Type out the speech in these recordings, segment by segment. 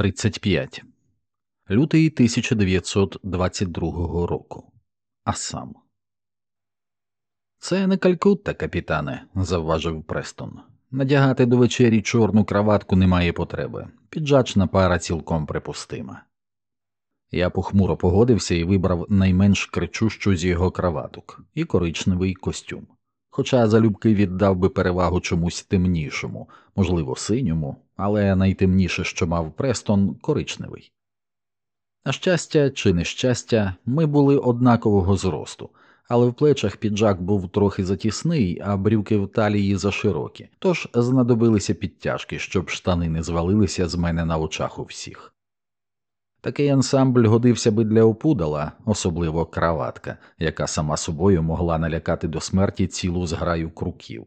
35. Лютий 1922 року. Асам. Це не Калькутта, капітане, завважив Престон. Надягати до вечері чорну краватку немає потреби. Піджачна пара цілком припустима. Я похмуро погодився і вибрав найменш кричущу з його краваток і коричневий костюм. Хоча залюбки віддав би перевагу чомусь темнішому, можливо, синьому, але найтемніше, що мав Престон, коричневий. На щастя чи нещастя, ми були однакового зросту, але в плечах піджак був трохи затісний, а брюки в талії заширокі, тож знадобилися підтяжки, щоб штани не звалилися з мене на очах у всіх. Такий ансамбль годився би для опудала, особливо краватка, яка сама собою могла налякати до смерті цілу зграю круків.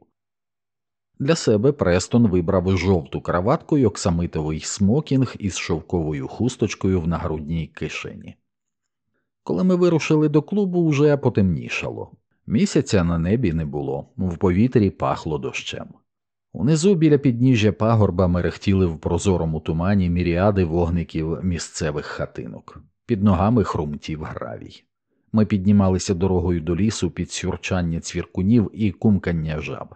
Для себе Престон вибрав жовту краватку й оксамитовий смокінг із шовковою хусточкою в нагрудній кишені. Коли ми вирушили до клубу, уже потемнішало. Місяця на небі не було, в повітрі пахло дощем. Унизу біля підніжжя пагорба мерехтіли в прозорому тумані міріади вогників місцевих хатинок, під ногами хрумтів гравій. Ми піднімалися дорогою до лісу під сюрчання цвіркунів і кумкання жаб.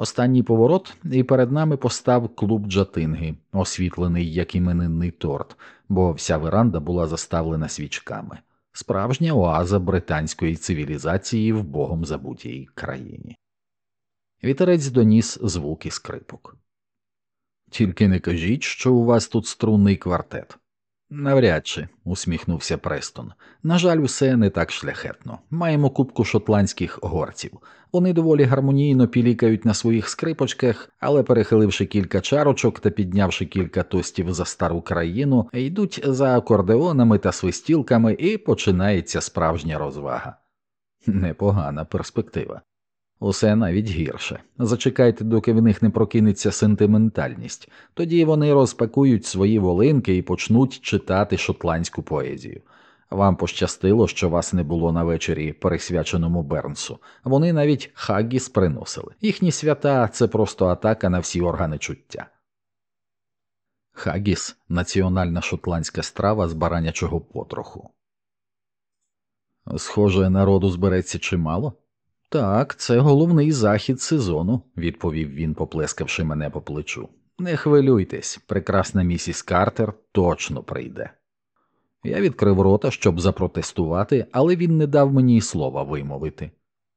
Останній поворот, і перед нами постав клуб джатинги, освітлений як іменинний торт, бо вся веранда була заставлена свічками, справжня оаза британської цивілізації в богом забутій країні. Вітерець доніс звуки скрипок. Тільки не кажіть, що у вас тут струнний квартет. Навряд чи, усміхнувся Престон. На жаль, усе не так шляхетно. Маємо кубку шотландських горців. Вони доволі гармонійно пілікають на своїх скрипочках, але, перехиливши кілька чарочок та піднявши кілька тостів за стару країну, йдуть за акордеонами та свистілками, і починається справжня розвага. Непогана перспектива. Усе навіть гірше. Зачекайте, доки в них не прокинеться сентиментальність, тоді вони розпакують свої волинки і почнуть читати шотландську поезію. Вам пощастило, що вас не було на вечорі, пересвяченому Бернсу. Вони навіть хаггіс приносили. Їхні свята це просто атака на всі органи чуття. Хагіс національна шотландська страва з баранячого потроху. Схоже, народу збереться чимало. Так, це головний захід сезону, відповів він, поплескавши мене по плечу. Не хвилюйтесь, прекрасна місіс Картер точно прийде. Я відкрив рота, щоб запротестувати, але він не дав мені й слова вимовити.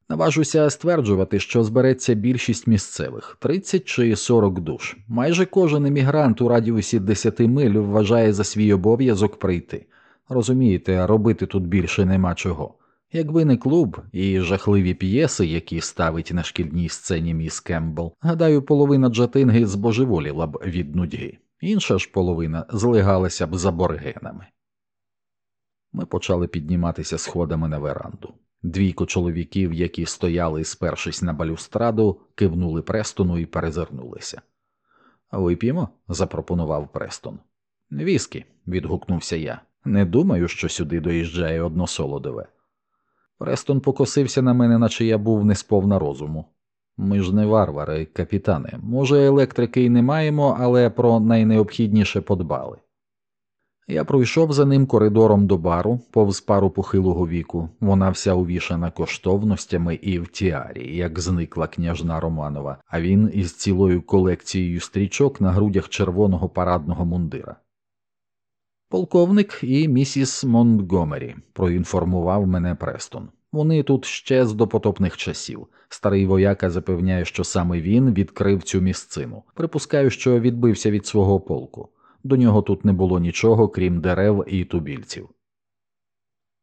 Наважуся стверджувати, що збереться більшість місцевих 30 чи 40 душ. Майже кожен емігрант у радіусі 10 миль вважає за свій обов'язок прийти. Розумієте, робити тут більше нема чого. Якби не клуб і жахливі п'єси, які ставить на шкільній сцені міс Кембл, гадаю, половина джатинги збожеволіла б від нудьги, інша ж половина злигалася б за боргенами. Ми почали підніматися сходами на веранду. Двійко чоловіків, які стояли, спершись на балюстраду, кивнули Престону і перезирнулися. Вип'ємо? запропонував Престон. Віскі, відгукнувся я. Не думаю, що сюди доїжджає односолодове. Престон покосився на мене, наче я був не сповна розуму. Ми ж не варвари, капітане. Може, електрики й не маємо, але про найнеобхідніше подбали. Я пройшов за ним коридором до бару, повз пару похилого віку, вона вся увішана коштовностями і в тіарі, як зникла княжна Романова, а він із цілою колекцією стрічок на грудях червоного парадного мундира. Полковник і місіс Монтгомері, проінформував мене Престон. Вони тут ще з допотопних часів. Старий вояка запевняє, що саме він відкрив цю місцину. Припускаю, що відбився від свого полку. До нього тут не було нічого, крім дерев і тубільців.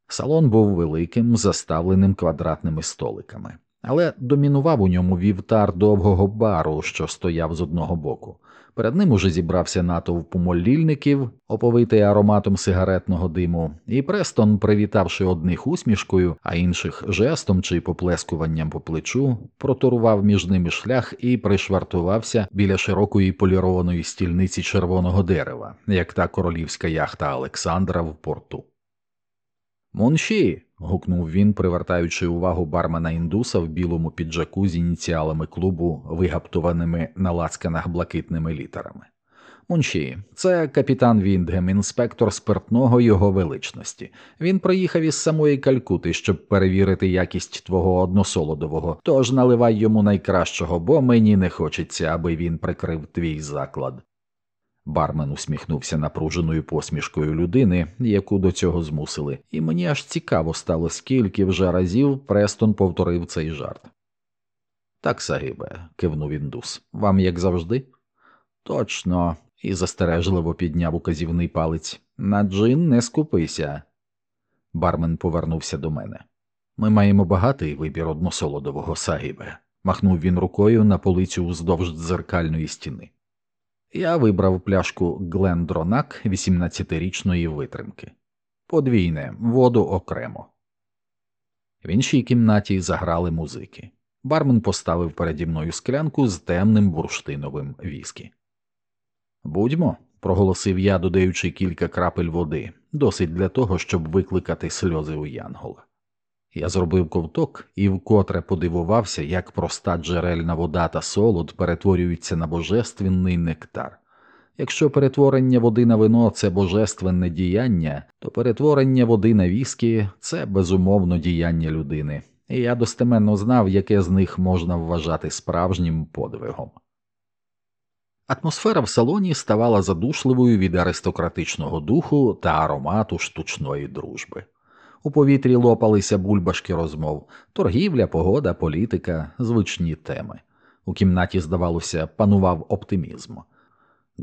Салон був великим, заставленим квадратними столиками, але домінував у ньому вівтар довгого бару, що стояв з одного боку. Перед ним уже зібрався натовп молільників, оповитий ароматом сигаретного диму, і Престон, привітавши одних усмішкою, а інших жестом чи поплескуванням по плечу, проторував між ними шлях і пришвартувався біля широкої полірованої стільниці червоного дерева, як та королівська яхта Олександра в порту. Монші. Гукнув він, привертаючи увагу бармена індуса в білому піджаку з ініціалами клубу, вигаптованими на лацканах блакитними літерами. Унші, це капітан Віндгем, інспектор спиртного його величності. Він приїхав із самої Калькути, щоб перевірити якість твого односолодового, тож наливай йому найкращого, бо мені не хочеться, аби він прикрив твій заклад. Бармен усміхнувся напруженою посмішкою людини, яку до цього змусили, і мені аж цікаво стало, скільки вже разів Престон повторив цей жарт. Так, Сагибе, кивнув індус, вам як завжди? Точно, і застережливо підняв указівний палець. На джин не скупися. Бармен повернувся до мене. Ми маємо багатий вибір односолодового Сагибе, махнув він рукою на полицю вздовж дзеркальної стіни. Я вибрав пляшку Глендронак 18-річної витримки. Подвійне, воду окремо. В іншій кімнаті заграли музики. Бармен поставив переді мною склянку з темним бурштиновим віскі. Будьмо, проголосив я, додаючи кілька крапель води, досить для того, щоб викликати сльози у Янгола. Я зробив ковток і вкотре подивувався, як проста джерельна вода та солод перетворюються на божественний нектар. Якщо перетворення води на вино це божественне діяння, то перетворення води на віскі це безумовно діяння людини, і я достеменно знав, яке з них можна вважати справжнім подвигом. Атмосфера в салоні ставала задушливою від аристократичного духу та аромату штучної дружби. У повітрі лопалися бульбашки розмов, торгівля, погода, політика, звичні теми. У кімнаті, здавалося, панував оптимізм.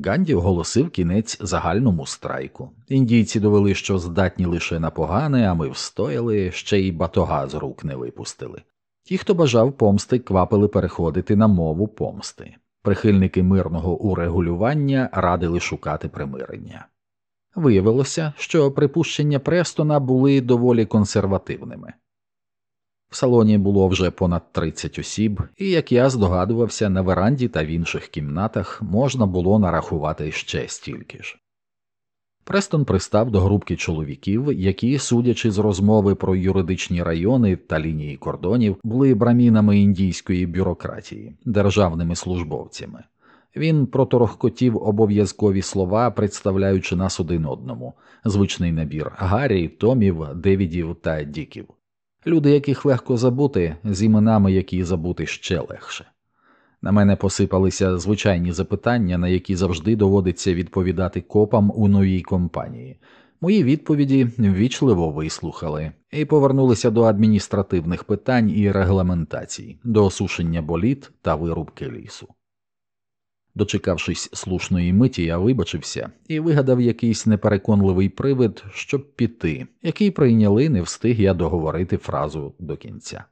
Ганді оголосив кінець загальному страйку. Індійці довели, що здатні лише на погане, а ми встояли, ще й батога з рук не випустили. Ті, хто бажав помсти, квапили переходити на мову помсти. Прихильники мирного урегулювання радили шукати примирення. Виявилося, що припущення Престона були доволі консервативними. В салоні було вже понад 30 осіб, і, як я здогадувався, на веранді та в інших кімнатах можна було нарахувати ще стільки ж. Престон пристав до групки чоловіків, які, судячи з розмови про юридичні райони та лінії кордонів, були брамінами індійської бюрократії, державними службовцями. Він проторохкотів обов'язкові слова, представляючи нас один одному, звичний набір Гаррі, Томів, Девідів та Діків, люди, яких легко забути, з іменами, які забути ще легше. На мене посипалися звичайні запитання, на які завжди доводиться відповідати копам у новій компанії. Мої відповіді ввічливо вислухали і повернулися до адміністративних питань і регламентацій, до осушення боліт та вирубки лісу. Дочекавшись слушної миті, я вибачився і вигадав якийсь непереконливий привид, щоб піти, який прийняли, не встиг я договорити фразу до кінця.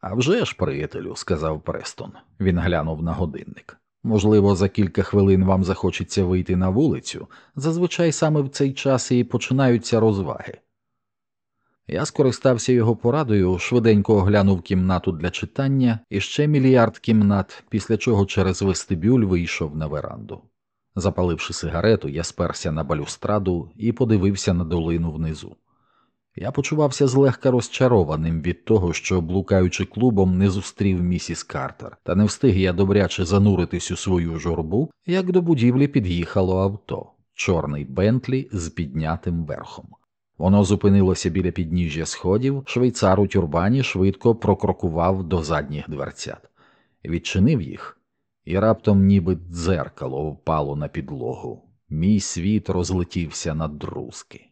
«А вже ж, приятелю, сказав Престон. Він глянув на годинник. Можливо, за кілька хвилин вам захочеться вийти на вулицю. Зазвичай саме в цей час і починаються розваги. Я скористався його порадою, швиденько оглянув кімнату для читання і ще мільярд кімнат, після чого через вестибюль вийшов на веранду. Запаливши сигарету, я сперся на балюстраду і подивився на долину внизу. Я почувався злегка розчарованим від того, що, блукаючи клубом, не зустрів місіс Картер, та не встиг я добряче зануритись у свою журбу, як до будівлі під'їхало авто, чорний Бентлі з піднятим верхом. Воно зупинилося біля підніжжя сходів, швейцар у тюрбані швидко прокрокував до задніх дверцят, відчинив їх, і раптом, ніби дзеркало впало на підлогу. Мій світ розлетівся на друзки.